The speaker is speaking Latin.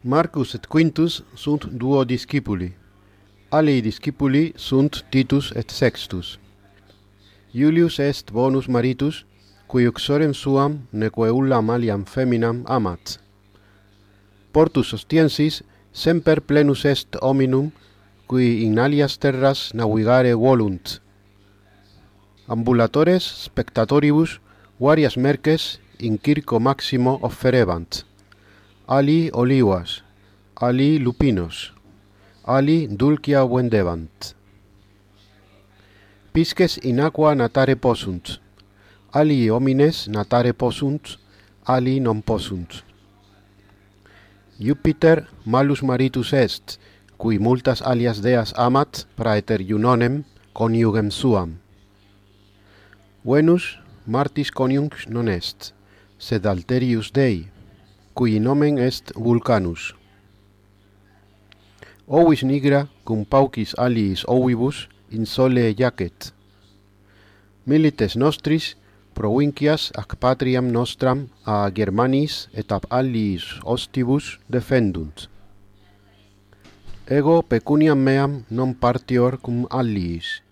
Marcus et Quintus sunt duo discipuli. Alii discipuli sunt Titus et Sextus. Iulius est bonus maritus, cui uxorem suam neque ullam aliam feminam amat. Portus ostiensis semper plenus est hominum, cui in alias terras navigare volunt. Ambulatores spectatoribus varias merces in circo maximo offerebant ali olivas, ali lupinos, ali dulcia vendebant. Pisces in aqua natare possunt, ali homines natare possunt, ali non possunt. Jupiter malus maritus est, cui multas alias deas amat praeter Junonem coniugem suam. Venus martis coniunx non est, sed alterius Dei cui nomen est Vulcanus. Ovis nigra, cum paucis aliis ovibus, in sole jacet. Milites nostris, provincias ac patriam nostram a Germanis et ab aliis ostibus defendunt. Ego pecuniam meam non partior cum aliis,